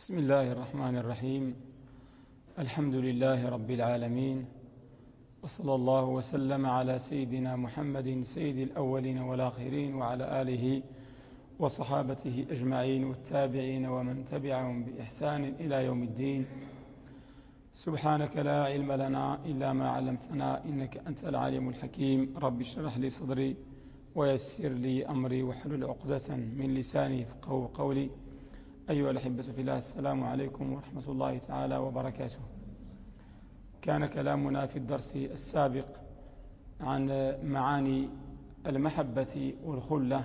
بسم الله الرحمن الرحيم. الحمد لله رب العالمين وصلى الله وسلم على سيدنا محمد سيد الأولين والآخرين وعلى آله وصحابته أجمعين والتابعين ومن تبعهم بإحسان إلى يوم الدين. سبحانك لا علم لنا إلا ما علمتنا إنك أنت العليم الحكيم. رب اشرح لي صدري ويسر لي أمري وحلل عقدة من لساني فقه قولي. أيها الأحبة في الله السلام عليكم ورحمة الله تعالى وبركاته. كان كلامنا في الدرس السابق عن معاني المحبة والخلة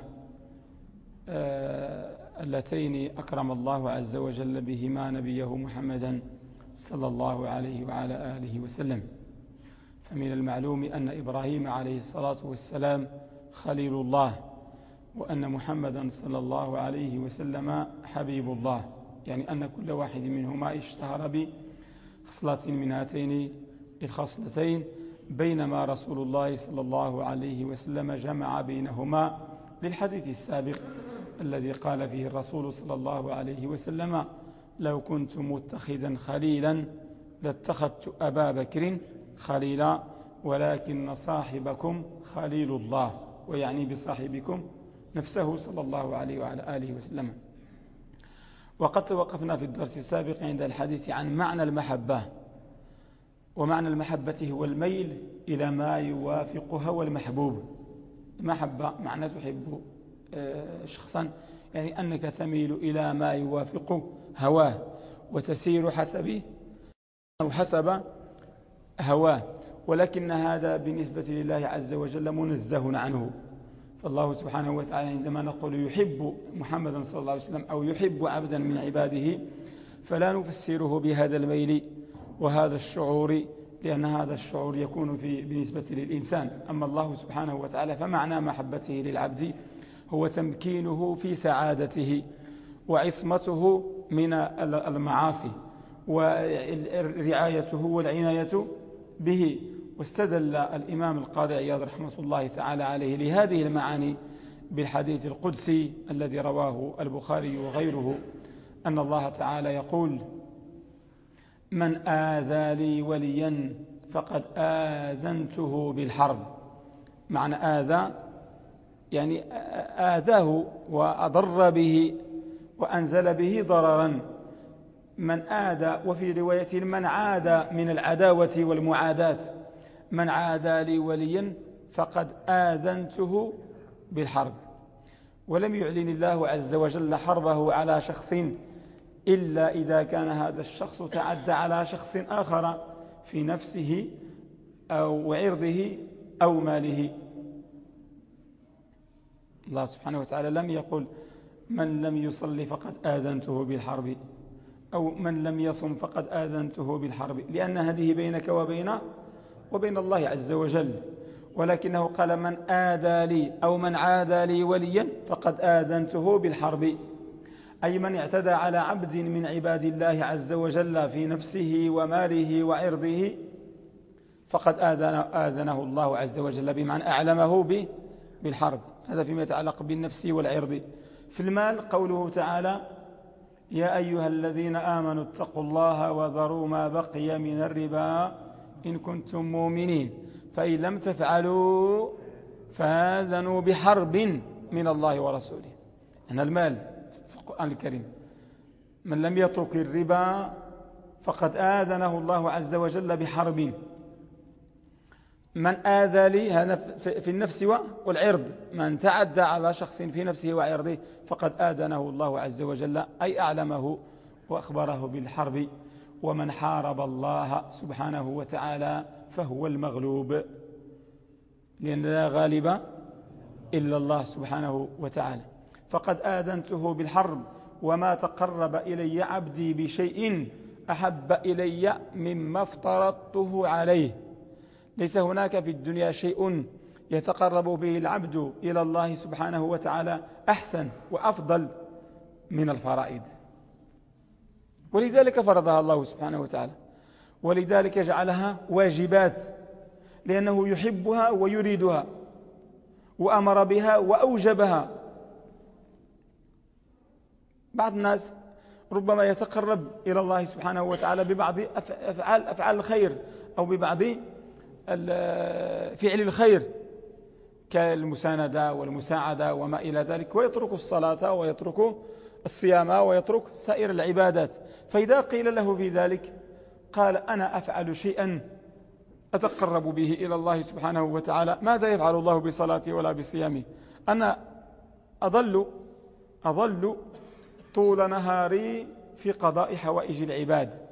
آه، اللتين أكرم الله عز وجل بهما نبيه محمدا صلى الله عليه وعلى آله وسلم. فمن المعلوم أن إبراهيم عليه الصلاة والسلام خليل الله. وأن محمدا صلى الله عليه وسلم حبيب الله. يعني أن كل واحد منهما اشتهر بخصلة من هاتين الخصلتين بينما رسول الله صلى الله عليه وسلم جمع بينهما للحديث السابق الذي قال فيه الرسول صلى الله عليه وسلم لو كنت متخذا خليلا لاتخذت أبا بكر خليلا ولكن صاحبكم خليل الله. ويعني بصاحبكم نفسه صلى الله عليه وعلى آله وسلم. وقد توقفنا في الدرس السابق عند الحديث عن معنى المحبة. ومعنى المحبة هو الميل إلى ما يوافق هوى المحبوب المحبة معنى تحب آه، شخصا يعني أنك تميل إلى ما يوافق هواه وتسير حسب أو حسب هواه. ولكن هذا بالنسبة لله عز وجل منزه عنه. فالله سبحانه وتعالى عندما نقول يحب محمدا صلى الله عليه وسلم أو يحب عبدا من عباده فلا نفسره بهذا الميل وهذا الشعور لأن هذا الشعور يكون في بالنسبة للإنسان. أما الله سبحانه وتعالى فمعنى محبته للعبد هو تمكينه في سعادته وعصمته من المعاصي ورعايته والعناية به. واستدل الإمام القاضي عياض رحمة الله تعالى عليه لهذه المعاني بالحديث القدسي الذي رواه البخاري وغيره أن الله تعالى يقول من آذى لي وليا فقد آذنته بالحرب. معنى آذى يعني آذاه وأضر به وأنزل به ضررا. من آذى وفي رواية من عاد من العداوة والمعاداة. من عادى لي وليا فقد آذنته بالحرب. ولم يعلن الله عز وجل حربه على شخص إلا إذا كان هذا الشخص تعدى على شخص آخر في نفسه أو عرضه أو ماله. الله سبحانه وتعالى لم يقل من لم يصلي فقد آذنته بالحرب أو من لم يصم فقد آذنته بالحرب لأن هذه بينك وبين وبين الله عز وجل. ولكنه قال من آذى لي أو من عادى لي وليا فقد آذنته بالحرب. أي من اعتدى على عبد من عباد الله عز وجل في نفسه وماله وعرضه فقد آذن آذنه الله عز وجل بمعنى أعلمه بالحرب. هذا فيما يتعلق بالنفس والعرض. في المال قوله تعالى يا أيها الذين آمنوا اتقوا الله وذروا ما بقي من الربا إن كنتم مؤمنين. فإن لم تفعلوا فآذنوا بحرب من الله ورسوله. هنا المال في القرآن الكريم. من لم يترك الربا فقد آذنه الله عز وجل بحرب. من آذى لي هذا في النفس والعرض. من تعدى على شخص في نفسه وعرضه فقد آذنه الله عز وجل أي أعلمه وأخبره بالحرب. ومن حارب الله سبحانه وتعالى فهو المغلوب. لأن لا غالب إلا الله سبحانه وتعالى. فقد آذنته بالحرب وما تقرب إلي عبدي بشيء أحب إلي مما افترضته عليه. ليس هناك في الدنيا شيء يتقرب به العبد إلى الله سبحانه وتعالى أحسن وأفضل من الفرائض. ولذلك فرضها الله سبحانه وتعالى. ولذلك جعلها واجبات لأنه يحبها ويريدها وأمر بها وأوجبها. بعض الناس ربما يتقرب إلى الله سبحانه وتعالى ببعض أفعال, أفعال الخير أو ببعض فعل الخير كالمساندة والمساعدة وما إلى ذلك ويترك الصلاة ويترك الصيام ويترك سائر العبادات. فإذا قيل له في ذلك قال أنا أفعل شيئا أتقرب به إلى الله سبحانه وتعالى. ماذا يفعل الله بصلاتي ولا بصيامي أنا أظل أظل طول نهاري في قضاء حوائج العباد.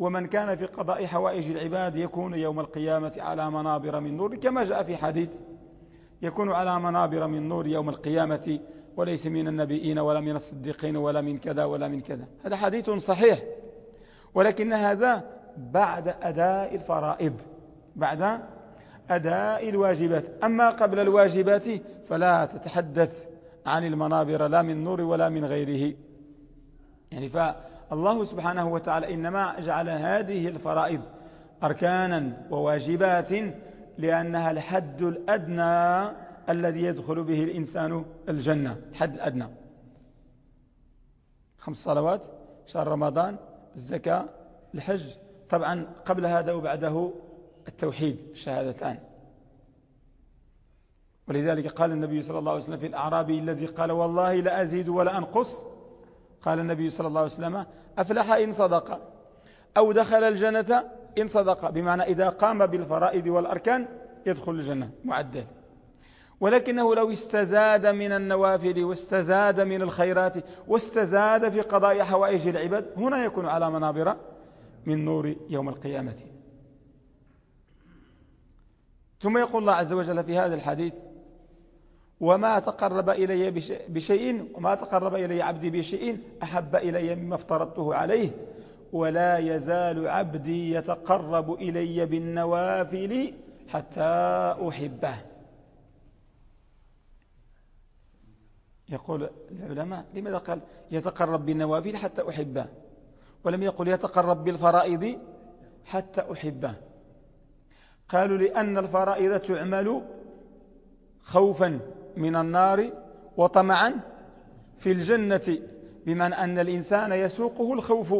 ومن كان في قضاء حوائج العباد يكون يوم القيامة على منابر من نور كما جاء في حديث يكون على منابر من نور يوم القيامة وليس من النبيين ولا من الصديقين ولا من كذا ولا من كذا. هذا حديث صحيح. ولكن هذا بعد أداء الفرائض بعد أداء الواجبات. أما قبل الواجبات فلا تتحدث عن المنابر لا من نور ولا من غيره. يعني فالله سبحانه وتعالى إنما جعل هذه الفرائض أركانا وواجبات لأنها الحد الأدنى الذي يدخل به الإنسان الجنة الحد الأدنى. خمس صلوات شهر رمضان الزكاة الحج. طبعا قبل هذا وبعده التوحيد الشهادتان. ولذلك قال النبي صلى الله عليه وسلم في الأعرابي الذي قال والله لا أزيد ولا أنقص قال النبي صلى الله عليه وسلم أفلح إن صدق أو دخل الجنة إن صدق. بمعنى إذا قام بالفرائض والأركان يدخل الجنة معدل. ولكنه لو استزاد من النوافل واستزاد من الخيرات واستزاد في قضاء حوائج العباد هنا يكون على منابر من نور يوم القيامة. ثم يقول الله عز وجل في هذا الحديث وما تقرب إلي بشيء وما تقرب إلي عبدي بشيء أحب إلي مما افترضته عليه ولا يزال عبدي يتقرب إلي بالنوافل حتى أحبه. يقول العلماء لماذا قال يتقرب بالنوافل حتى أحبه؟ ولم يقل يتقرب بالفرائض حتى أحبه. قالوا لأن الفرائض تعمل خوفا من النار وطمعا في الجنة بمعنى أن الإنسان يسوقه الخوف.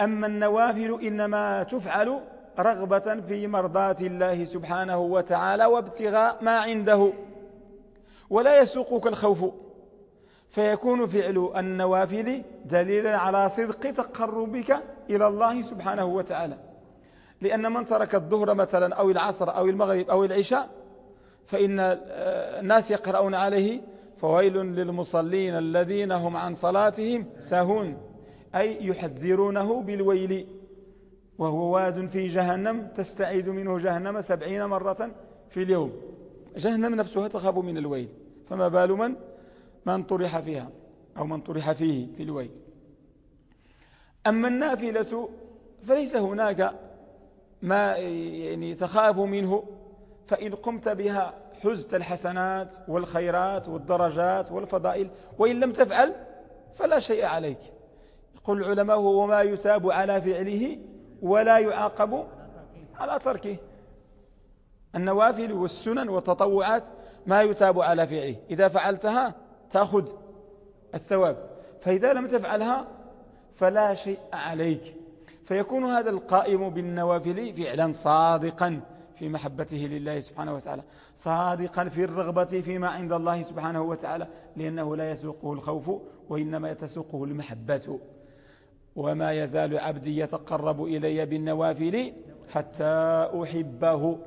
أما النوافل إنما تفعل رغبة في مرضاة الله سبحانه وتعالى وابتغاء ما عنده. ولا يسوقك الخوف. فيكون فعل النوافل دليلا على صدق تقربك إلى الله سبحانه وتعالى. لأن من ترك الظهر مثلا أو العصر أو المغرب أو العشاء فإن الناس يقرؤون عليه فويل للمصلين الذين هم عن صلاتهم ساهون أي يحذرونه بالويل. وهو واد في جهنم تستعيد منه جهنم سبعين مرة في اليوم. جهنم نفسها تخاف من الويل. فما بال من من طرح فيها أو من طرح فيه في الويل. أما النافلة فليس هناك ما يعني تخاف منه. فإن قمت بها حزت الحسنات والخيرات والدرجات والفضائل وإن لم تفعل فلا شيء عليك. يقول العلماء هو ما يتاب على فعله ولا يعاقب على تركه. النوافل والسنن والتطوعات ما يتاب على فعله. إذا فعلتها تأخذ الثواب. فإذا لم تفعلها فلا شيء عليك. فيكون هذا القائم بالنوافل فعلا صادقا في محبته لله سبحانه وتعالى. صادقا في الرغبة فيما عند الله سبحانه وتعالى. لأنه لا يسوقه الخوف وإنما يتسوقه المحبة. وما يزال عبدي يتقرب إلي بالنوافل حتى أحبه.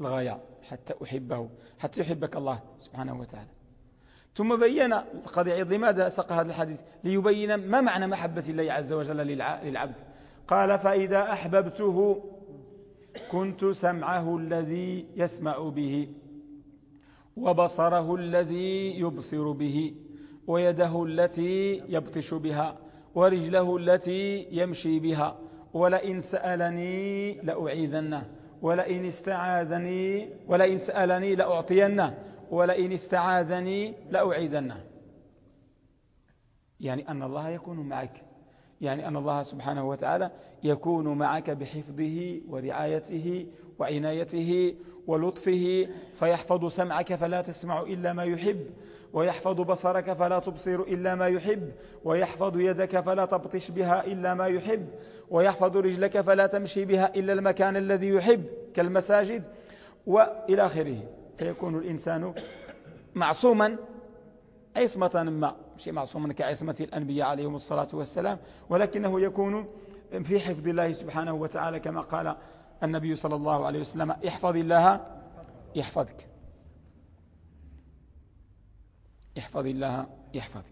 الغاية حتى أحبه حتى يحبك الله سبحانه وتعالى. ثم بين القضية لماذا سق هذا الحديث؟ ليبين ما معنى محبة الله عز وجل للعبد. قال فإذا أحببته كنت سمعه الذي يسمع به وبصره الذي يبصر به ويده التي يبطش بها ورجله التي يمشي بها ولئن سألني لأعيذنه. ولئن استعاذني ولئن سألني لأعطينه ولئن استعاذني لأعيذنه. يعني أن الله يكون معك. يعني أن الله سبحانه وتعالى يكون معك بحفظه ورعايته وعنايته ولطفه فيحفظ سمعك فلا تسمع إلا ما يحب ويحفظ بصرك فلا تبصر إلا ما يحب ويحفظ يدك فلا تبطش بها إلا ما يحب ويحفظ رجلك فلا تمشي بها إلا المكان الذي يحب كالمساجد وإلى آخره. فيكون الإنسان معصوما عصمة ما. مش معصوما كعصمة الأنبياء عليهم الصلاة والسلام ولكنه يكون في حفظ الله سبحانه وتعالى كما قال النبي صلى الله عليه وسلم احفظ الله يحفظك. احفظ الله يحفظك.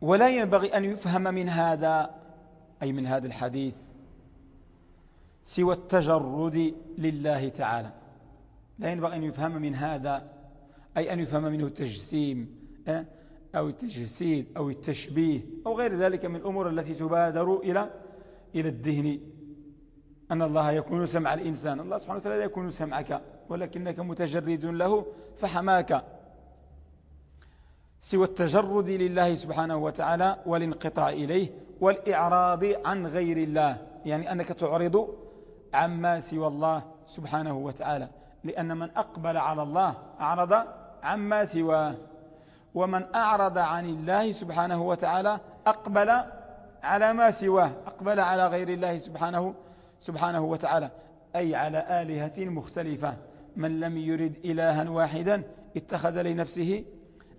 ولا ينبغي أن يفهم من هذا أي من هذا الحديث سوى التجرد لله تعالى. لا ينبغي أن يفهم من هذا أي أن يفهم منه التجسيم أو التجسيد أو التشبيه أو غير ذلك من الأمور التي تبادر إلى إلى الذهن. أن الله يكون سمع الإنسان. الله سبحانه وتعالى لا يكون سمعك ولكنك متجرد له فحماك. سوى التجرد لله سبحانه وتعالى والانقطاع إليه والإعراض عن غير الله. يعني أنك تعرض عما سوى الله سبحانه وتعالى. لأن من أقبل على الله أعرض عما سواه. ومن أعرض عن الله سبحانه وتعالى أقبل على ما سواه. أقبل على غير الله سبحانه سبحانه وتعالى. أي على آلهة مختلفة. من لم يرد إلها واحدا اتخذ لنفسه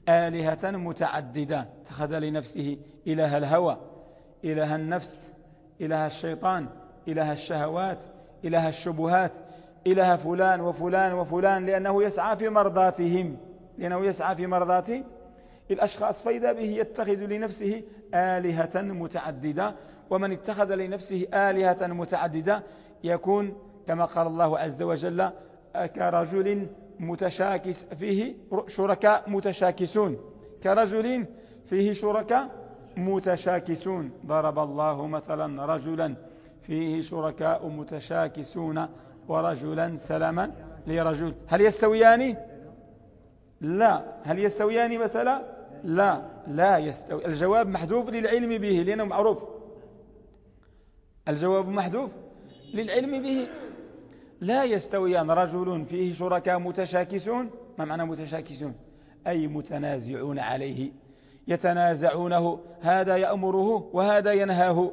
آلهة متعددة. اتخذ لنفسه إله الهوى إله النفس إله الشيطان إله الشهوات إله الشبهات إله فلان وفلان وفلان لأنه يسعى في مرضاتهم. لأنه يسعى في مرضات الأشخاص فإذا به يتخذ لنفسه آلهة متعددة ومن اتخذ لنفسه آلهة متعددة يكون كما قال الله عز وجل كرجل متشاكس فيه شركاء متشاكسون. كرجل فيه شركاء متشاكسون. ضرب الله مثلا رجلا فيه شركاء متشاكسون ورجلا سلما لرجل. هل يستويان؟ لا. هل يستويان مثلا؟ لا. لا يستوي. الجواب محذوف للعلم به لأنه معروف. الجواب محذوف للعلم به. لا يستويان رجل فيه شركاء متشاكسون. ما معنى متشاكسون؟ أي متنازعون عليه. يتنازعونه. هذا يأمره وهذا ينهاه.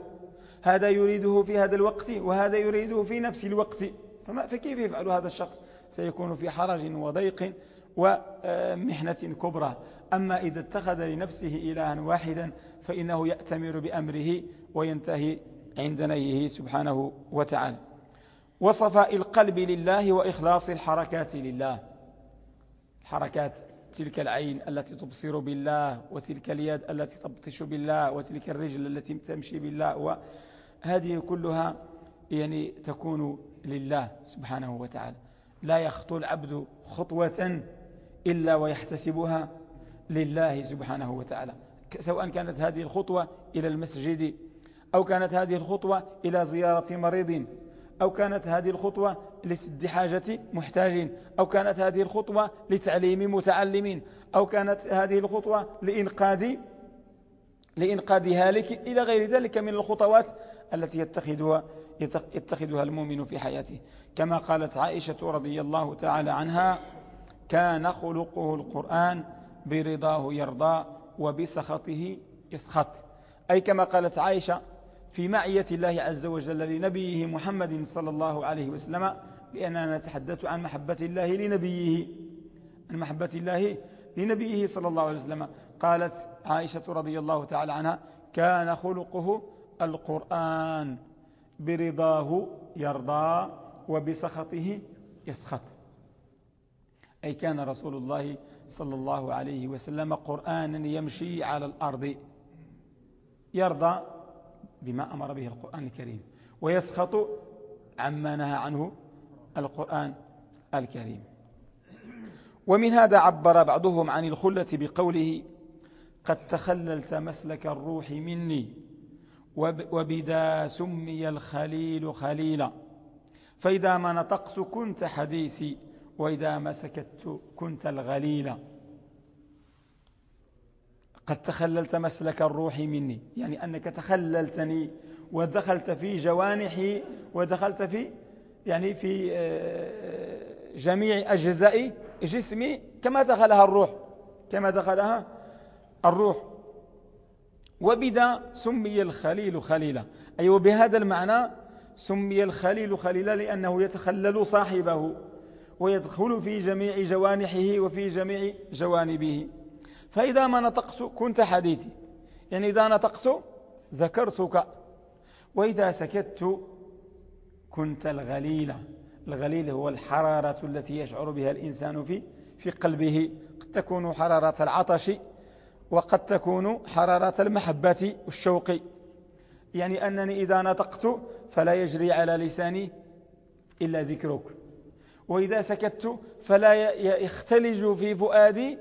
هذا يريده في هذا الوقت وهذا يريده في نفس الوقت. فما فكيف يفعل هذا الشخص؟ سيكون في حرج وضيق. ومحنة كبرى. أما إذا اتخذ لنفسه إلها واحدا فإنه يأتمر بأمره وينتهي عند نيه سبحانه وتعالى. وصفاء القلب لله وإخلاص الحركات لله. الحركات تلك العين التي تبصر بالله وتلك اليد التي تبطش بالله وتلك الرجل التي تمشي بالله وهذه كلها يعني تكون لله سبحانه وتعالى. لا يخطو العبد خطوة إلا ويحتسبها لله سبحانه وتعالى. سواء كانت هذه الخطوة إلى المسجد أو كانت هذه الخطوة إلى زيارة مريض أو كانت هذه الخطوة لسد حاجة محتاج أو كانت هذه الخطوة لتعليم متعلمين أو كانت هذه الخطوة لإنقاذ لإنقاذ هالك إلى غير ذلك من الخطوات التي يتخذها يتخذها المؤمن في حياته. كما قالت عائشة رضي الله تعالى عنها كان خلقه القرآن برضاه يرضى وبسخطه يسخط. أي كما قالت عائشة في معية الله عز وجل لنبيه محمد صلى الله عليه وسلم لأننا نتحدث عن محبة الله لنبيه. عن محبة الله لنبيه صلى الله عليه وسلم. قالت عائشة رضي الله تعالى عنها كان خلقه القرآن برضاه يرضى وبسخطه يسخط. أي كان رسول الله صلى الله عليه وسلم قرآنا يمشي على الأرض. يرضى بما أمر به القرآن الكريم. ويسخط عما نهى عنه القرآن الكريم. ومن هذا عبر بعضهم عن الخلة بقوله قد تخللت مسلك الروح مني وبدا سمي الخليل خليلا. فإذا ما نطقت كنت حديثي وإذا ما سكت كنت الغليل. قد تخللت مسلك الروح مني يعني أنك تخللتني ودخلت في جوانحي ودخلت في يعني في آه، جميع أجزاء جسمي كما دخلها الروح كما دخلها الروح. وبذا سمي الخليل خليلا. أي وبهذا المعنى سمي الخليل خليلا لأنه يتخلل صاحبه. ويدخل في جميع جوانحه وفي جميع جوانبه. فإذا ما نطقت كنت حديثي. يعني إذا نطقت ذكرتك. وإذا سكت كنت الغليل. الغليل هو الحرارة التي يشعر بها الإنسان في في قلبه. قد تكون حرارة العطش وقد تكون حرارة المحبة والشوق. يعني أنني إذا نطقت فلا يجري على لساني إلا ذكرك. وإذا سكت فلا يختلج في فؤادي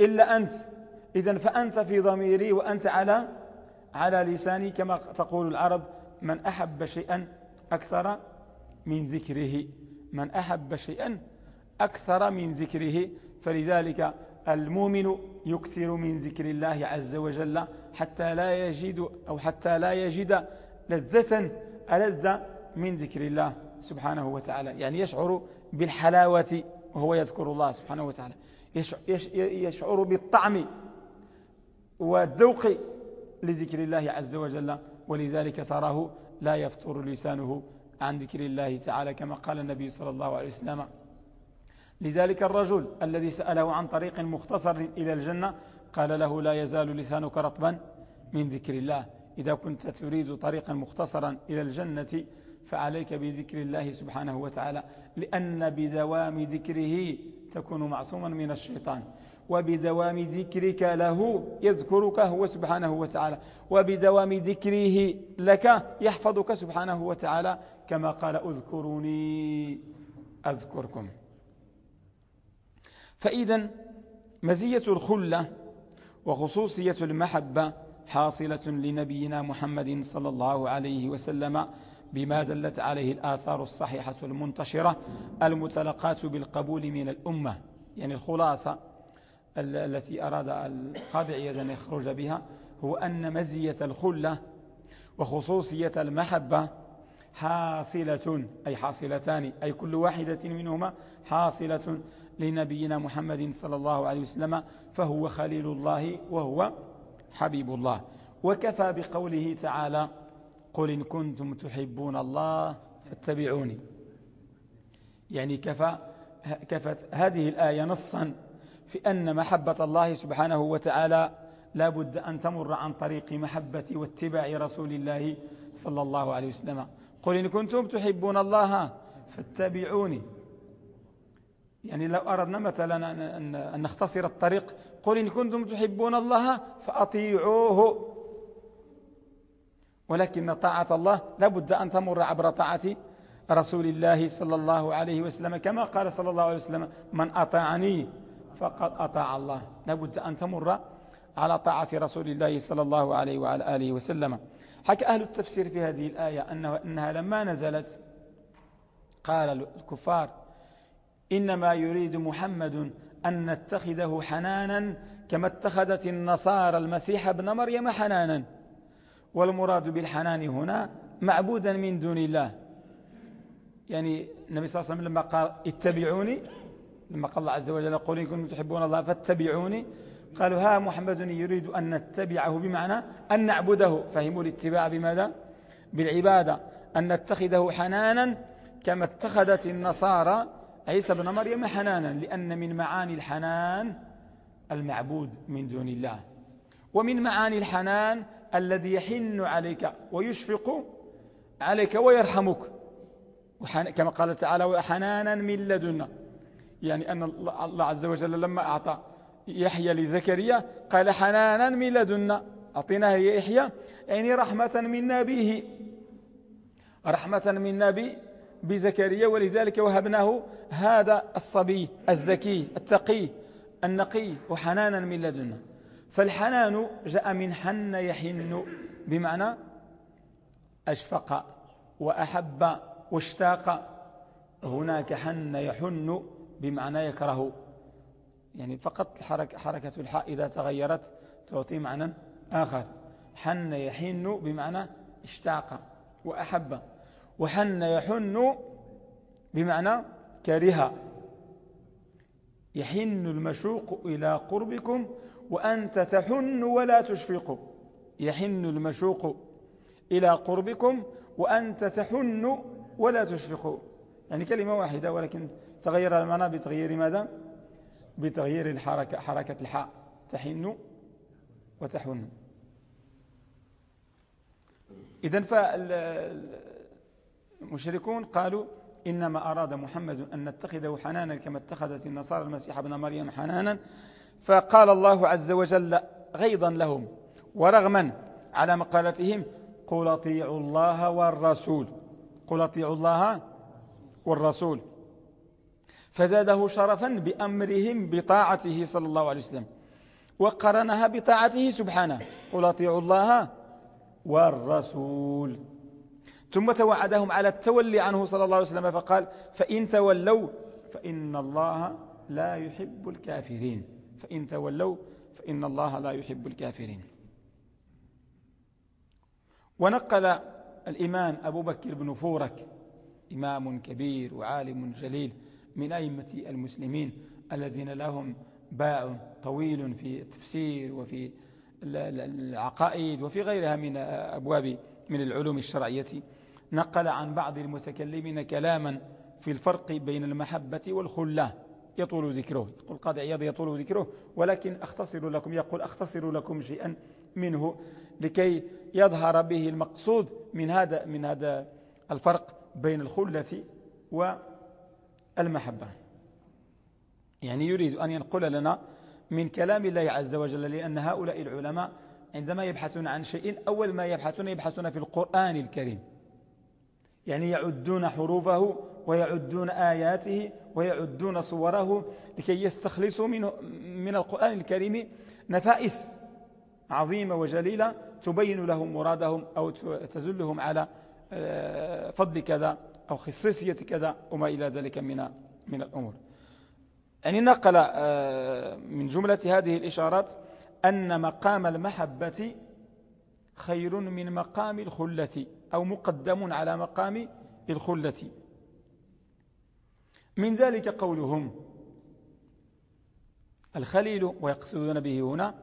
إلا أنت. إذا فأنت في ضميري وأنت على على لساني كما تقول العرب من أحب شيئا أكثر من ذكره. من أحب شيئا أكثر من ذكره. فلذلك المؤمن يكثر من ذكر الله عز وجل حتى لا يجد أو حتى لا يجد لذة ألذ من ذكر الله. سبحانه وتعالى. يعني يشعر بالحلاوة وهو يذكر الله سبحانه وتعالى. يشعر بالطعم والذوق لذكر الله عز وجل. ولذلك تراه لا يفطر لسانه عن ذكر الله تعالى كما قال النبي صلى الله عليه وسلم. لذلك الرجل الذي سأله عن طريق مختصر إلى الجنة قال له لا يزال لسانك رطبا من ذكر الله. إذا كنت تريد طريقا مختصرا إلى الجنة فعليك بذكر الله سبحانه وتعالى لأن بدوام ذكره تكون معصوما من الشيطان. وبدوام ذكرك له يذكرك هو سبحانه وتعالى. وبدوام ذكره لك يحفظك سبحانه وتعالى. كما قال أذكروني أذكركم. فإذا مزية الخلة وخصوصية المحبة حاصلة لنبينا محمد صلى الله عليه وسلم بما دلت عليه الآثار الصحيحة المنتشرة المتلقاة بالقبول من الأمة يعني الخلاصة التي أراد القاضي أن يخرج بها هو أن مزية الخلة وخصوصية المحبة حاصلة أي حاصلتان أي كل واحدة منهما حاصلة لنبينا محمد صلى الله عليه وسلم فهو خليل الله وهو حبيب الله. وكفى بقوله تعالى قل إن كنتم تحبون الله فاتبعوني. يعني كفى كفت هذه الآية نصا في أن محبة الله سبحانه وتعالى لا بد أن تمر عن طريق محبة واتباع رسول الله صلى الله عليه وسلم. قل إن كنتم تحبون الله فاتبعوني. يعني لو أردنا مثلا أن نختصر الطريق قل إن كنتم تحبون الله فأطيعوه. ولكن طاعة الله لابد أن تمر عبر طاعة رسول الله صلى الله عليه وسلم كما قال صلى الله عليه وسلم من أطاعني فقد أطاع الله. لابد أن تمر على طاعة رسول الله صلى الله عليه وعلى آله وسلم. حكى أهل التفسير في هذه الآية أنه أنها لما نزلت قال الكفار إنما يريد محمد أن نتخذه حنانا كما اتخذت النصارى المسيح ابن مريم حنانا. والمراد بالحنان هنا معبودا من دون الله. يعني النبي صلى الله عليه وسلم لما قال اتبعوني لما قال الله عز وجل قل إن كنتم تحبون الله فاتبعوني قالوا ها محمد يريد أن نتبعه بمعنى أن نعبده. فهموا الاتباع بماذا؟ بالعبادة أن نتخذه حنانا كما اتخذت النصارى عيسى بن مريم حنانا لأن من معاني الحنان المعبود من دون الله. ومن معاني الحنان الذي يحن عليك ويشفق عليك ويرحمك. كما قال تعالى وحنانا من لدنا يعني أن الله عز وجل لما أعطى يحيى لزكريا قال حنانا من لدنا أعطيناه يحيى. يعني رحمة منا به رحمة منا به بزكريا ولذلك وهبناه هذا الصبي الزكي التقي النقي. وحنانا من لدنا فالحنان جاء من حن يحن بمعنى أشفق وأحب واشتاق. هناك حن يحن بمعنى يكره. يعني فقط حركة, حركة الحاء إذا تغيرت تعطي معنى آخر. حن يحن بمعنى اشتاق وأحب. وحن يحن بمعنى كره. يحن المشوق إلى قربكم وأنت تحن ولا تشفق. يحن المشوق إلى قربكم وأنت تحن ولا تشفق. يعني كلمة واحدة ولكن تغير المعنى بتغيير ماذا؟ بتغيير الحركة حركة الحاء. تحن وتحن. إذن فالمشركون قالوا إنما أراد محمد أن نتخذه حنانا كما اتخذت النصارى المسيح ابن مريم حنانا. فقال الله عز وجل غيظا لهم ورغما على مقالتهم قل اطيعوا الله والرسول. قل اطيعوا الله والرسول. فزاده شرفا بأمرهم بطاعته صلى الله عليه وسلم وقرنها بطاعته سبحانه. قل اطيعوا الله والرسول. ثم توعدهم على التولي عنه صلى الله عليه وسلم فقال فإن تولوا فإن الله لا يحب الكافرين. فإن تولوا فإن الله لا يحب الكافرين. ونقل الإمام أبو بكر بن فورك إمام كبير وعالم جليل من أئمة المسلمين الذين لهم باع طويل في التفسير وفي العقائد وفي غيرها من أبواب من العلوم الشرعية. نقل عن بعض المتكلمين كلاما في الفرق بين المحبة والخلة. يطول ذكره. يقول قاضي عياض يطول ذكره. ولكن أختصر لكم يقول أختصر لكم شيئا منه لكي يظهر به المقصود من هذا من هذا الفرق بين الخلة والمحبة. يعني يريد أن ينقل لنا من كلام الله عز وجل لأن هؤلاء العلماء عندما يبحثون عن شيء أول ما يبحثون يبحثون في القرآن الكريم. يعني يعدون حروفه ويعدون آياته ويعدون صوره لكي يستخلصوا من, من القرآن الكريم نفائس عظيمة وجليلة تبين لهم مرادهم أو تزلهم على آه، فضل كذا أو خصيصية كذا وما إلى ذلك من من الأمور. يعني نقل آه، من جملة هذه الإشارات أن مقام المحبة خير من مقام الخلة أو مقدم على مقام الخلة. من ذلك قولهم الخليل ويقصدون به هنا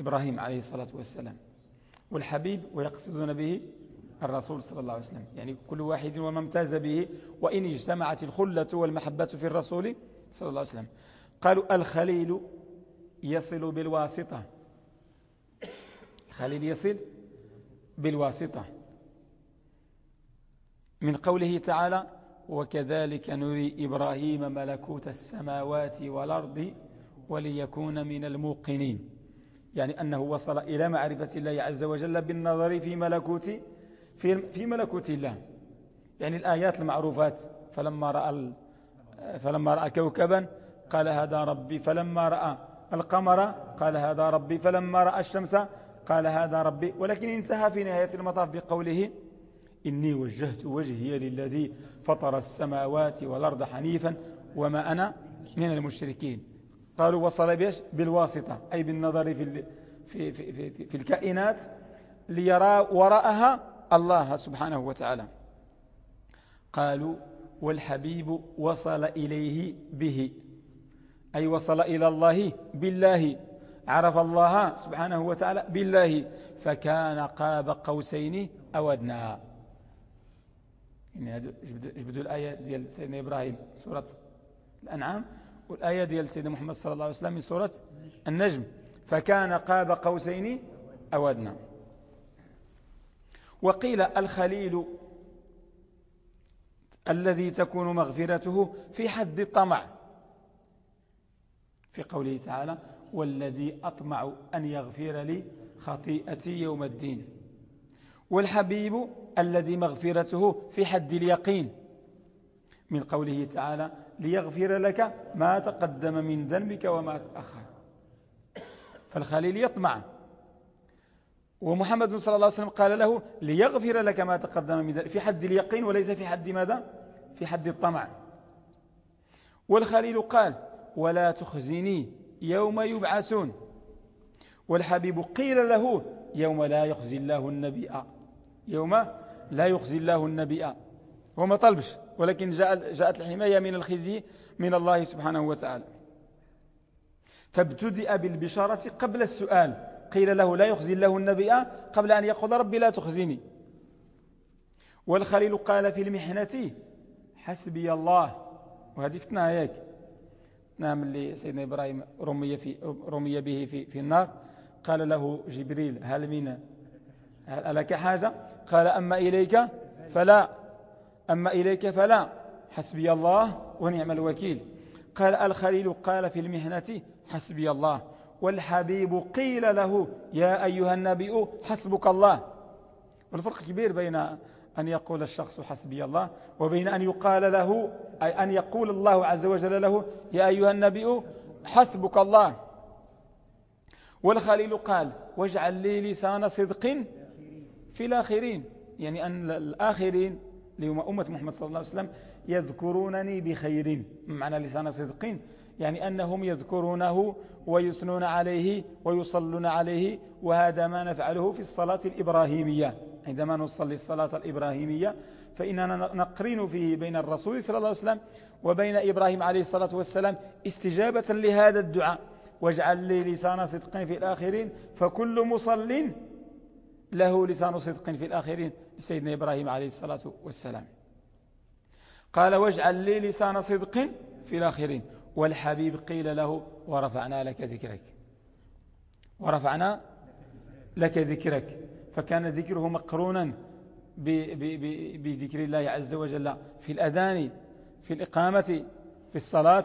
إبراهيم عليه الصلاة والسلام والحبيب ويقصدون به الرسول صلى الله عليه وسلم يعني كل واحد وما امتاز به وإن اجتمعت الخلة والمحبة في الرسول صلى الله عليه وسلم قالوا الخليل يصل بالواسطة الخليل يصل بالواسطة من قوله تعالى وكذلك نري إبراهيم ملكوت السماوات والأرض وليكون من الموقنين. يعني أنه وصل إلى معرفة الله عز وجل بالنظر في ملكوت في, في ملكوت الله. يعني الآيات المعروفات فلما رأى فلما رأى كوكبا قال هذا ربي فلما رأى القمر قال هذا ربي فلما رأى الشمس قال هذا ربي. ولكن انتهى في نهاية المطاف بقوله إني وجهت وجهي للذي فطر السماوات والأرض حنيفا وما أنا من المشركين. قالوا وصل بيش بالواسطة أي بالنظر في, في, في, في, في الكائنات ليرى وراءها الله سبحانه وتعالى. قالوا والحبيب وصل إليه به أي وصل إلى الله بالله. عرف الله سبحانه وتعالى بالله فكان قاب قوسين أو يعني جبدوا الآية ديال سيدنا إبراهيم سورة الأنعام والآية ديال سيدنا محمد صلى الله عليه وسلم من سورة النجم. فكان قاب قوسين أو أدنى وقيل الخليل الذي تكون مغفرته في حد الطمع. في قوله تعالى والذي أطمع أن يغفر لي خطيئتي يوم الدين. والحبيب الذي مغفرته في حد اليقين. من قوله تعالى ليغفر لك ما تقدم من ذنبك وما تأخر. فالخليل يطمع. ومحمد صلى الله عليه وسلم قال له ليغفر لك ما تقدم من ذنبك. في حد اليقين وليس في حد ماذا؟ في حد الطمع. والخليل قال ولا تخزني يوم يبعثون. والحبيب قيل له يوم لا يخزي الله النبي. يوم لا يخزي الله النبي. هو ما طلبش ولكن جاء جاءت الحماية من الخزي من الله سبحانه وتعالى. فابتدأ بالبشارة قبل السؤال. قيل له لا يخزي الله النبي قبل أن يقول ربي لا تخزني. والخليل قال في المحنة حسبي الله. وهذه فتنة ياك نعم اللي سيدنا إبراهيم رمي, في رمي به في, في النار. قال له جبريل هل من هل لك حاجة؟ قال أما إليك فلا. أما إليك فلا. حسبي الله ونعم الوكيل. قال الخليل قال في المهنة حسبي الله. والحبيب قيل له يا أيها النبي حسبك الله. والفرق كبير بين أن يقول الشخص حسبي الله وبين أن يقال له أي أن يقول الله عز وجل له يا أيها النبي حسبك الله. والخليل قال واجعل لي لسان صدق في الآخرين يعني أن الآخرين لهم أمة محمد صلى الله عليه وسلم يذكرونني بخير معنى لسان صدق يعني أنهم يذكرونه ويثنون عليه ويصلون عليه وهذا ما نفعله في الصلاة الإبراهيمية. عندما نصلي الصلاة الإبراهيمية فإننا نقرن فيه بين الرسول صلى الله عليه وسلم وبين إبراهيم عليه الصلاة والسلام استجابة لهذا الدعاء. واجعل لي لسان صدق في الآخرين فكل مصل له لسان صدق في الآخرين سيدنا إبراهيم عليه الصلاة والسلام. قال واجعل لي لسان صدق في الآخرين. والحبيب قيل له ورفعنا لك ذكرك. ورفعنا لك ذكرك. فكان ذكره مقرونا بذكر الله عز وجل في الأذان في الإقامة في الصلاة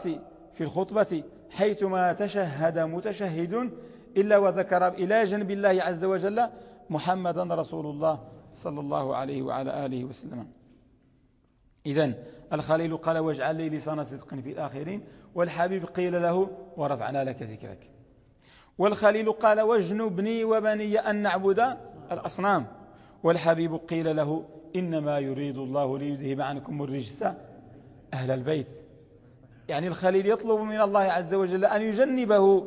في الخطبة حيثما تشهد متشهد إلا وذكر إلى جنب الله عز وجل محمدا رسول الله صلى الله عليه وعلى آله وسلم. إذن الخليل قال واجعل لي لسان صدق في الآخرين والحبيب قيل له ورفعنا لك ذكرك. والخليل قال واجنبني وبني أن نعبد الأصنام. والحبيب قيل له إنما يريد الله ليذهب عنكم الرجس أهل البيت. يعني الخليل يطلب من الله عز وجل أن يجنبه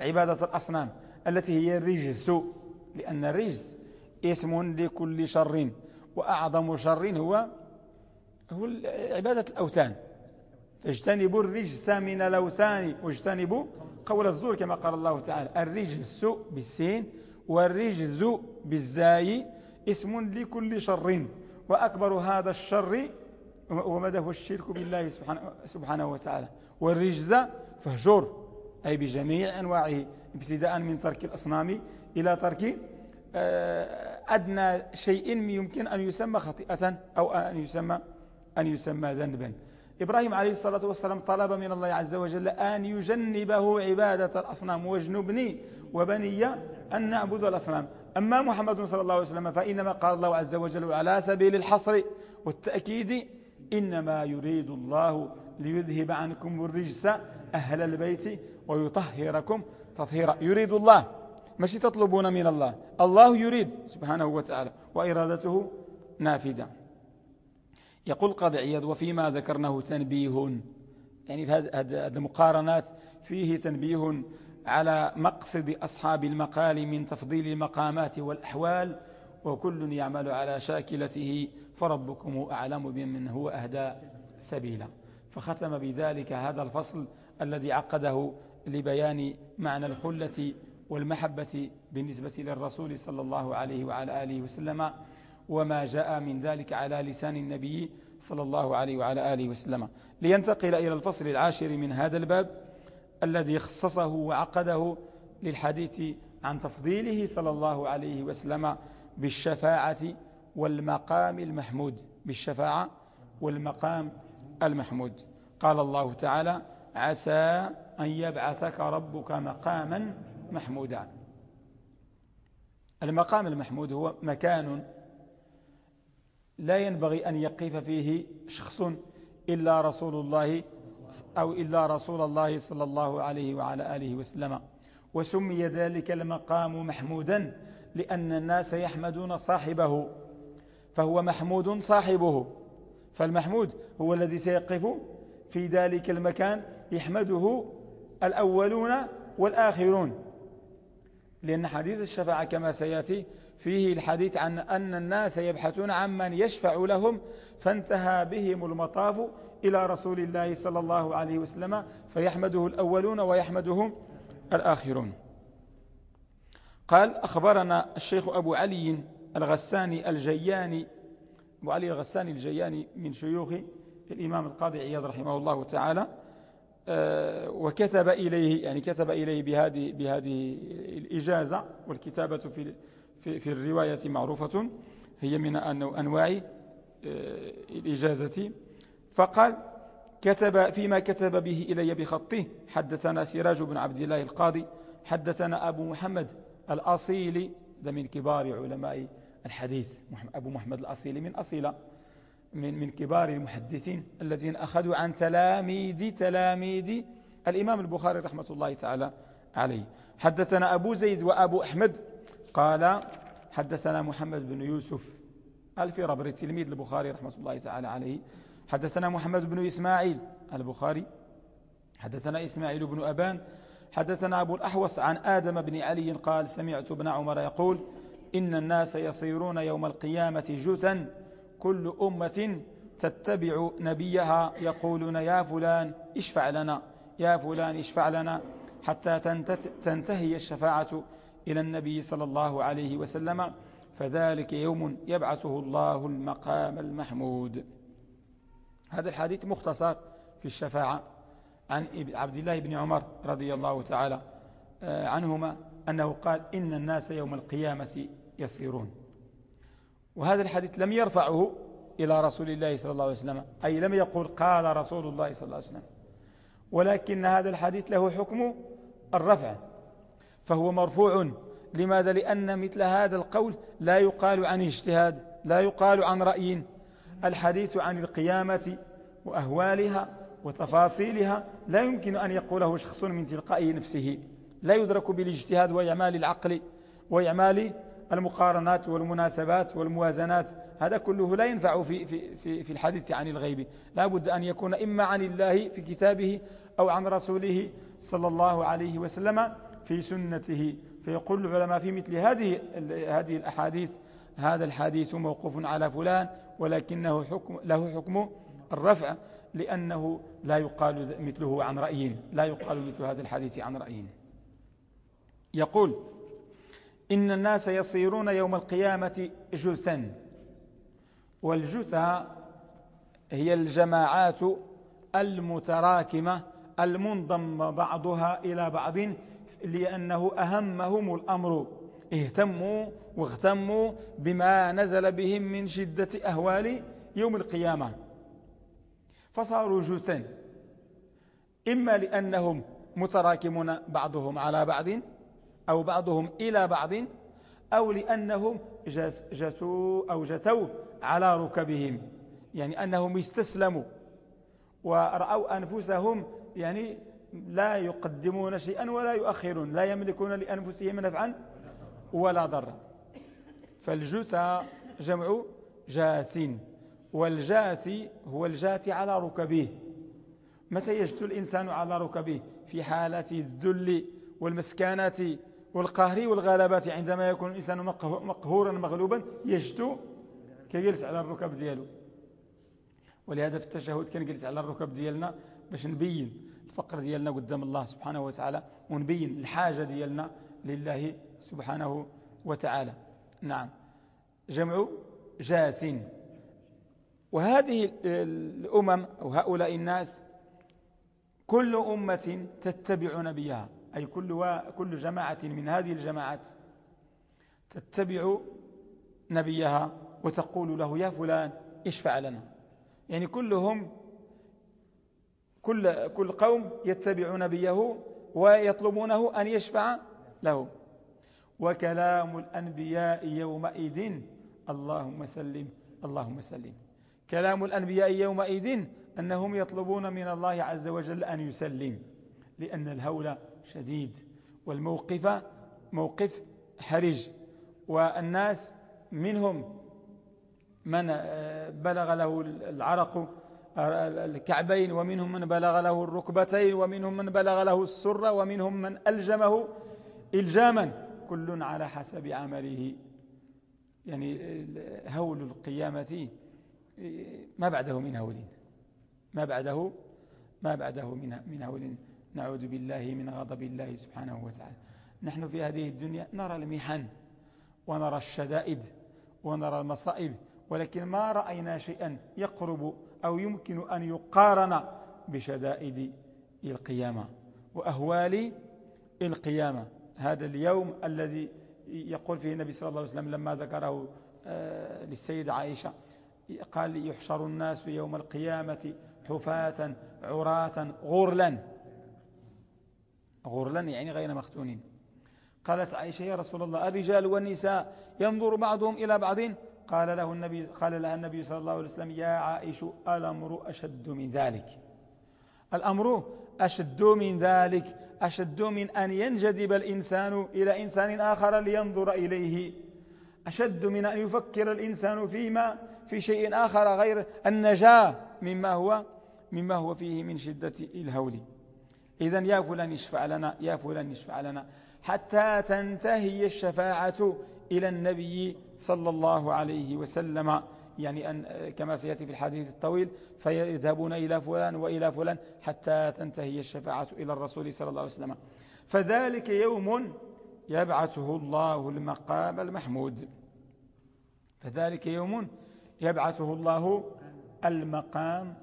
عبادة الأصنام التي هي الرجس. لأن الرجس اسم لكل شر وأعظم شر هو هو عبادة الأوثان. فاجتنبوا الرجس من الأوثان واجتنبوا قول الزور كما قال الله تعالى. الرجس بالسين والرجز بالزاي اسم لكل شر. وأكبر هذا الشر وماذا هو الشرك بالله سبحانه, سبحانه وتعالى. والرجز فهجور أي بجميع أنواعه ابتداء من ترك الأصنام إلى ترك آه، أدنى شيء يمكن أن يسمى خطيئة أو أن يسمى, أن يسمى ذنبا. إبراهيم عليه الصلاة والسلام طلب من الله عز وجل أن يجنبه عبادة الأصنام واجنبني وبني أن نعبد الأصنام. أما محمد صلى الله عليه وسلم فإنما قال الله عز وجل على سبيل الحصر والتأكيد إنما يريد الله ليذهب عنكم الرجس أهل البيت ويطهركم تطهيرا. يريد الله ماشي تطلبون من الله. الله يريد سبحانه وتعالى وإرادته نافذة. يقول قاضي عياد وفيما ذكرناه تنبيه. يعني هذه المقارنات فيه تنبيه على مقصد أصحاب المقال من تفضيل المقامات والأحوال وكل يعمل على شاكلته فربكم أعلم بمن هو أهدى سبيلا. فختم بذلك هذا الفصل الذي عقده لبيان معنى الخلة والمحبة بالنسبة للرسول صلى الله عليه وعلى آله وسلم وما جاء من ذلك على لسان النبي صلى الله عليه وعلى آله وسلم. لينتقل إلى الفصل العاشر من هذا الباب الذي خصصه وعقده للحديث عن تفضيله صلى الله عليه وسلم بالشفاعة والمقام المحمود بالشفاعة والمقام المحمود. قال الله تعالى عسى أن يبعثك ربك مقاما محمودا المقام المحمود هو مكان لا ينبغي أن يقف فيه شخص إلا رسول الله أو إلا رسول الله صلى الله عليه وعلى آله وسلم. وسمي ذلك المقام محمودا لأن الناس يحمدون صاحبه فهو محمود صاحبه. فالمحمود هو الذي سيقف في ذلك المكان يحمده الأولون والآخرون. لأن حديث الشفاعة كما سيأتي فيه الحديث عن أن الناس يبحثون عن من يشفع لهم فانتهى بهم المطاف إلى رسول الله صلى الله عليه وسلم فيحمده الأولون ويحمده الآخرون. قال أخبرنا الشيخ أبو علي الغساني الجياني أبو علي الغساني الجياني من شيوخ الإمام القاضي عياض رحمه الله تعالى وكتب إليه يعني كتب إليه بهذه بهذه الإجازة والكتابة في في في الرواية معروفة هي من أنواع آه، الإجازة. فقال كتب فيما كتب به إلي بخطه حدثنا سراج بن عبد الله القاضي حدثنا أبو محمد الأصيل ده من كبار علماء الحديث أبو محمد الأصيل من أصيلة. من من كبار المحدثين الذين أخذوا عن تلاميذ تلاميذ الإمام البخاري رحمة الله تعالى عليه. حدثنا أبو زيد وأبو أحمد قال حدثنا محمد بن يوسف الفرابري تلميذ البخاري رحمة الله تعالى عليه. حدثنا محمد بن إسماعيل البخاري. حدثنا إسماعيل بن أبان. حدثنا أبو الأحوص عن آدم بن علي قال سمعت ابن عمر يقول إن الناس يصيرون يوم القيامة جثا كل أمة تتبع نبيها يقولون يا فلان اشفع لنا يا فلان اشفع لنا حتى تنتهي الشفاعة إلى النبي صلى الله عليه وسلم فذلك يوم يبعثه الله المقام المحمود. هذا الحديث مختصر في الشفاعة عن عبد الله بن عمر رضي الله تعالى آه، عنهما أنه قال إن الناس يوم القيامة يصيرون وهذا الحديث لم يرفعه إلى رسول الله صلى الله عليه وسلم أي لم يقول قال رسول الله صلى الله عليه وسلم. ولكن هذا الحديث له حكم الرفع فهو مرفوع. لماذا؟ لأن مثل هذا القول لا يقال عن اجتهاد لا يقال عن رأي. الحديث عن القيامة وأهوالها وتفاصيلها لا يمكن أن يقوله شخص من تلقاء نفسه. لا يدرك بالاجتهاد وإعمال العقل وإعمال المقارنات والمناسبات والموازنات هذا كله لا ينفع في, في, في, في الحديث عن الغيب. لا بد أن يكون إما عن الله في كتابه أو عن رسوله صلى الله عليه وسلم في سنته. فيقول العلماء في مثل هذه هذه الأحاديث هذا الحديث موقوف على فلان ولكنه حكم له حكم الرفع لأنه لا يقال مثله عن رأي لا يقال مثل هذا الحديث عن رأي. يقول إن الناس يصيرون يوم القيامة جثا. والجثة هي الجماعات المتراكمة المنضم بعضها إلى بعض لأنه أهمهم الأمر. اهتموا واغتموا بما نزل بهم من شدة أهوال يوم القيامة. فصاروا جثا. إما لأنهم متراكمون بعضهم على بعض أو بعضهم إلى بعض أو لأنهم جثوا أو جثوا على ركبهم يعني أنهم استسلموا ورأوا أنفسهم يعني لا يقدمون شيئا ولا يؤخرون لا يملكون لأنفسهم نفعا ولا ضرا. فالجثى جمع جاث والجاث هو الجاث على ركبه متى يجث الإنسان على ركبه في حالة الذل والمسكانة والقهر والغلبات عندما يكون الإنسان مقهورا مغلوبا يجتو كيجلس على الركب ديالو. ولهذا في التشهد كنجلس على الركب ديالنا باش نبين الفقر ديالنا قدام الله سبحانه وتعالى ونبين الحاجة ديالنا لله سبحانه وتعالى. نعم. جمع جاث. وهذه الأمم أو هؤلاء الناس كل أمة تتبع نبيها. أي كل. كل جماعة من هذه الجماعات تتبع نبيها وتقول له يا فلان اشفع لنا يعني كلهم كل, كل قوم يتبع نبيه ويطلبونه أن يشفع له وكلام الأنبياء يومئذ اللهم سلم اللهم سلم كلام الأنبياء يومئذ أنهم يطلبون من الله عز وجل أن يسلم لأن الهول شديد والموقف موقف حرج. والناس منهم من آه، بلغ له العرق الكعبين ومنهم من بلغ له الركبتين ومنهم من بلغ له السر ومنهم من ألجمه إلجاما. كل على حسب عمله. يعني هول القيامة ما بعده من هول. ما بعده ما بعده من من هول. نعوذ بالله من غضب الله سبحانه وتعالى. نحن في هذه الدنيا نرى المحن ونرى الشدائد ونرى المصائب ولكن ما رأينا شيئا يقرب أو يمكن أن يقارن بشدائد القيامة وأهوال القيامة. هذا اليوم الذي يقول فيه النبي صلى الله عليه وسلم لما ذكره آه، للسيدة عائشة قال يحشر الناس يوم القيامة حفاة عراة غرلا. غرلا يعني غير مختونين. قالت عائشة يا رسول الله الرجال والنساء ينظر بعضهم إلى بعض؟ قال له النبي قال لها النبي صلى الله عليه وسلم يا عائش الأمر أشد من ذلك. الأمر أشد من ذلك أشد من أن ينجذب الإنسان إلى إنسان آخر لينظر إليه. أشد من أن يفكر الإنسان فيما في شيء آخر غير النجاة مما هو مما هو فيه من شدة الهول. إذا يا فلان اشفع لنا يا فلان اشفع لنا. حتى تنتهي الشفاعة إلى النبي صلى الله عليه وسلم. يعني أن كما سيأتي في الحديث الطويل فيذهبون إلى فلان وإلى فلان حتى تنتهي الشفاعة إلى الرسول صلى الله عليه وسلم. فذلك يوم يبعثه الله المقام المحمود. فذلك يوم يبعثه الله المقام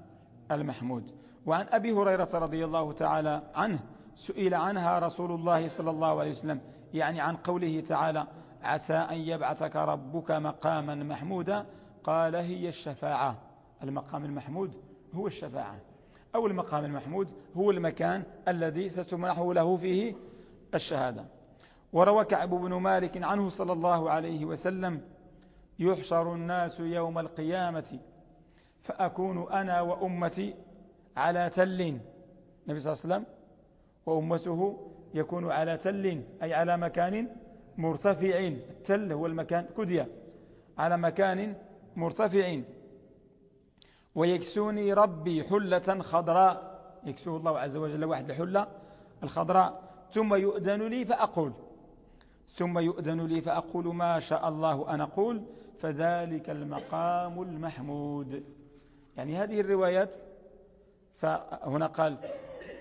المحمود. وعن أبي هريرة رضي الله تعالى عنه سئل عنها رسول الله صلى الله عليه وسلم يعني عن قوله تعالى عسى أن يبعثك ربك مقاما محمودا. قال هي الشفاعة. المقام المحمود هو الشفاعة. أو المقام المحمود هو المكان الذي ستمنح له فيه الشهادة. وروى كعب بن مالك عنه صلى الله عليه وسلم يحشر الناس يوم القيامة فأكون أنا وأمتي على تل. النبي صلى الله عليه وسلم وأمته يكون على تل أي على مكان مرتفع. التل هو المكان كدية. على مكان مرتفع. ويكسوني ربي حلة خضراء. يكسوه الله عز وجل واحد الحلة الخضراء. ثم يؤذن لي فأقول. ثم يؤذن لي فأقول ما شاء الله أن أقول. فذلك المقام المحمود. يعني هذه الروايات فهنا قال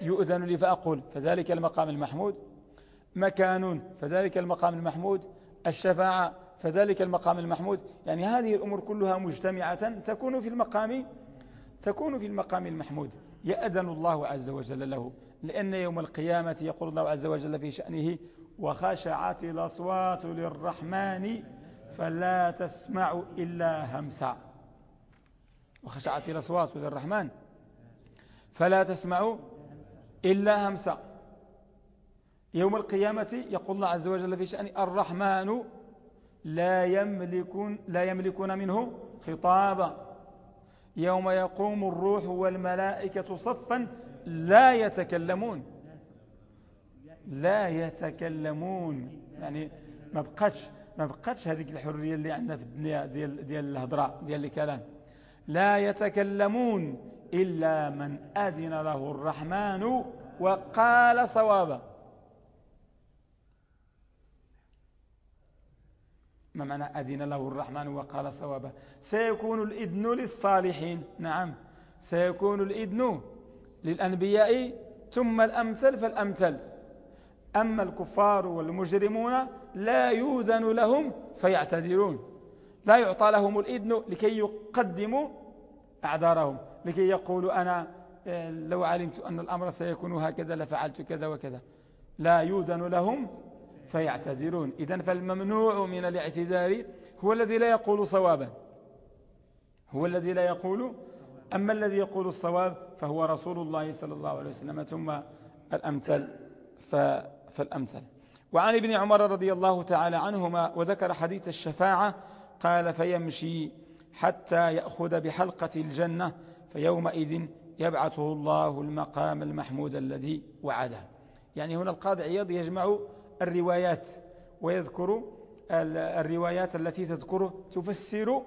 يؤذن لي فأقول فذلك المقام المحمود. مكان فذلك المقام المحمود. الشفاعة فذلك المقام المحمود. يعني هذه الأمور كلها مجتمعة تكون في المقام تكون في المقام المحمود. يأذن الله عز وجل له لأن يوم القيامة يقول الله عز وجل في شأنه وخشعت الأصوات للرحمن فلا تسمع إلا همسا. وخشعت الأصوات للرحمن. فلا تسمع إلا همسا يوم القيامة يقول الله عز وجل في شأن الرحمن لا يملكون, لا يملكون منه خطابا. يوم يقوم الروح والملائكة صفا لا يتكلمون. لا يتكلمون. يعني ما بقتش ما بقتش هذيك الحرية اللي عندنا في الدنيا ديال ديال الهضرة ديال الكلام. لا يتكلمون. إلا من أذن له الرحمن وقال صوابا. ما معنى أذن له الرحمن وقال صوابا؟ سيكون الإذن للصالحين. نعم سيكون الإذن للأنبياء ثم الأمثل فالأمثل. أما الكفار والمجرمون لا يوذن لهم فيعتذرون. لا يعطى لهم الإذن لكي يقدموا أعذارهم. لكي يقولوا أنا آه، لو علمت أن الأمر سيكون هكذا لفعلت كذا وكذا. لا يوذن لهم فيعتذرون. إذا فالممنوع من الاعتذار هو الذي لا يقول صوابا. هو الذي لا يقول. أما الذي يقول الصواب فهو رسول الله صلى الله عليه وسلم ثم الأمثل فالأمثل. وعن ابن عمر رضي الله تعالى عنهما وذكر حديث الشفاعة قال فيمشي حتى يأخذ بحلقة الجنة فيومئذ يبعثه الله المقام المحمود الذي وعده. يعني هنا القاضي عياض يجمع الروايات ويذكر الروايات التي تذكر تفسر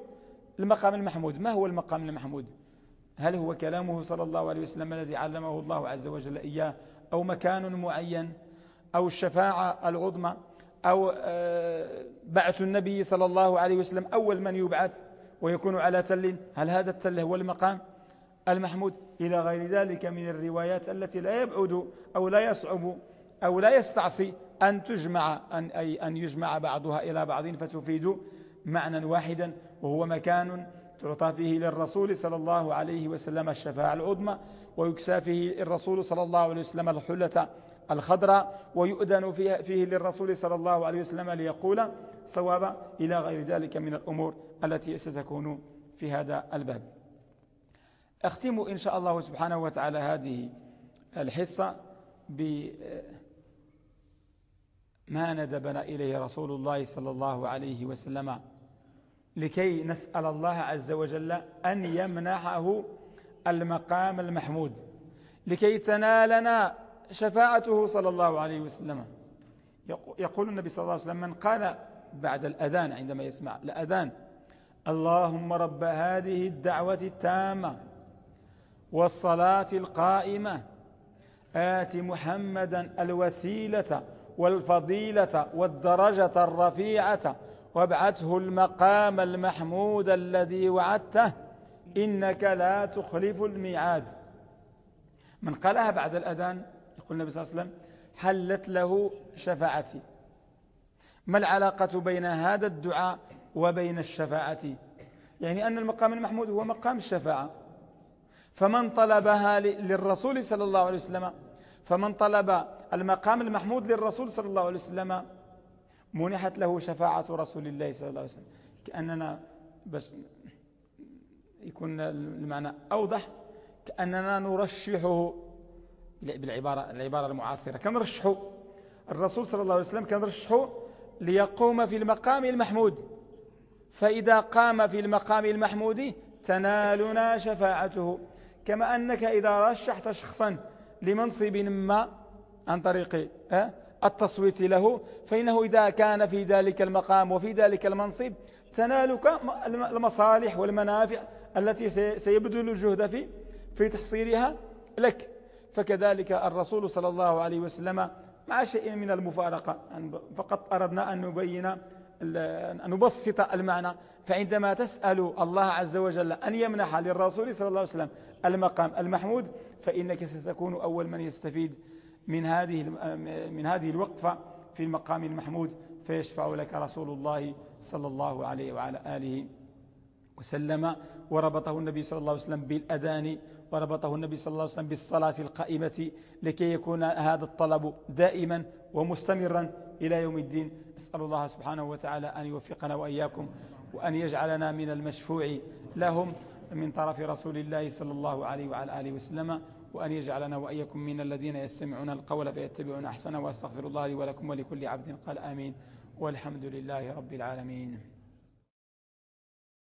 المقام المحمود. ما هو المقام المحمود؟ هل هو كلامه صلى الله عليه وسلم الذي علمه الله عز وجل إياه أو مكان معين أو الشفاعة العظمى أو آه، بعث النبي صلى الله عليه وسلم أول من يبعث ويكون على تل؟ هل هذا التل هو المقام؟ المحمود إلى غير ذلك من الروايات التي لا يبعد أو لا يصعب أو لا يستعصي أن تجمع أن, أي أن يجمع بعضها إلى بعض فتفيد معنى واحدا وهو مكان تعطى فيه للرسول صلى الله عليه وسلم الشفاعة العظمى ويكسى فيه الرسول صلى الله عليه وسلم الحلة الخضراء ويؤذن فيه, فيه للرسول صلى الله عليه وسلم ليقول صوابا إلى غير ذلك من الأمور التي ستكون في هذا الباب. أختم إن شاء الله سبحانه وتعالى هذه الحصة بما ندبنا إليه رسول الله صلى الله عليه وسلم لكي نسأل الله عز وجل أن يمنحه المقام المحمود لكي تنالنا شفاعته صلى الله عليه وسلم. يقول النبي صلى الله عليه وسلم من قال بعد الأذان عندما يسمع الأذان اللهم رب هذه الدعوة التامة والصلاة القائمة. آت محمدا الوسيلة والفضيلة والدرجة الرفيعة. وابعثه المقام المحمود الذي وعدته. إنك لا تخلف الميعاد. من قالها بعد الأذان يقول النبي صلى الله عليه وسلم حلت له شفاعتي. ما العلاقة بين هذا الدعاء وبين الشفاعة؟ يعني أن المقام المحمود هو مقام الشفاعة. فمن طلبها للرسول صلى الله عليه وسلم فمن طلب المقام المحمود للرسول صلى الله عليه وسلم منحت له شفاعة رسول الله صلى الله عليه وسلم. كأننا بس يكون المعنى أوضح. كأننا نرشحه بالعبارة العبارة المعاصرة. كنرشحه. الرسول صلى الله عليه وسلم كنرشحه ليقوم في المقام المحمود. فإذا قام في المقام المحمود تنالنا شفاعته. كما أنك إذا رشحت شخصا لمنصب ما عن طريق التصويت له فإنه إذا كان في ذلك المقام وفي ذلك المنصب تنالك المصالح والمنافع التي سيبذل الجهد في في تحصيلها لك. فكذلك الرسول صلى الله عليه وسلم مع شيء من المفارقة فقط أردنا أن نبين أن نبسط المعنى. فعندما تسأل الله عز وجل أن يمنح للرسول صلى الله عليه وسلم المقام المحمود فإنك ستكون أول من يستفيد من هذه من هذه الوقفة في المقام المحمود فيشفع لك رسول الله صلى الله عليه وعلى آله وسلم. وربطه النبي صلى الله عليه وسلم بالأذان وربطه النبي صلى الله عليه وسلم بالصلاة القائمة لكي يكون هذا الطلب دائما ومستمرا إلى يوم الدين. أسأل الله سبحانه وتعالى أن يوفقنا وإياكم وأن يجعلنا من المشفوع لهم من طرف رسول الله صلى الله عليه وعلى آله وسلم وأن يجعلنا وإياكم من الذين يستمعون القول فيتبعون أحسنه وأستغفر الله لي ولكم ولكل عبد قال آمين. والحمد لله رب العالمين.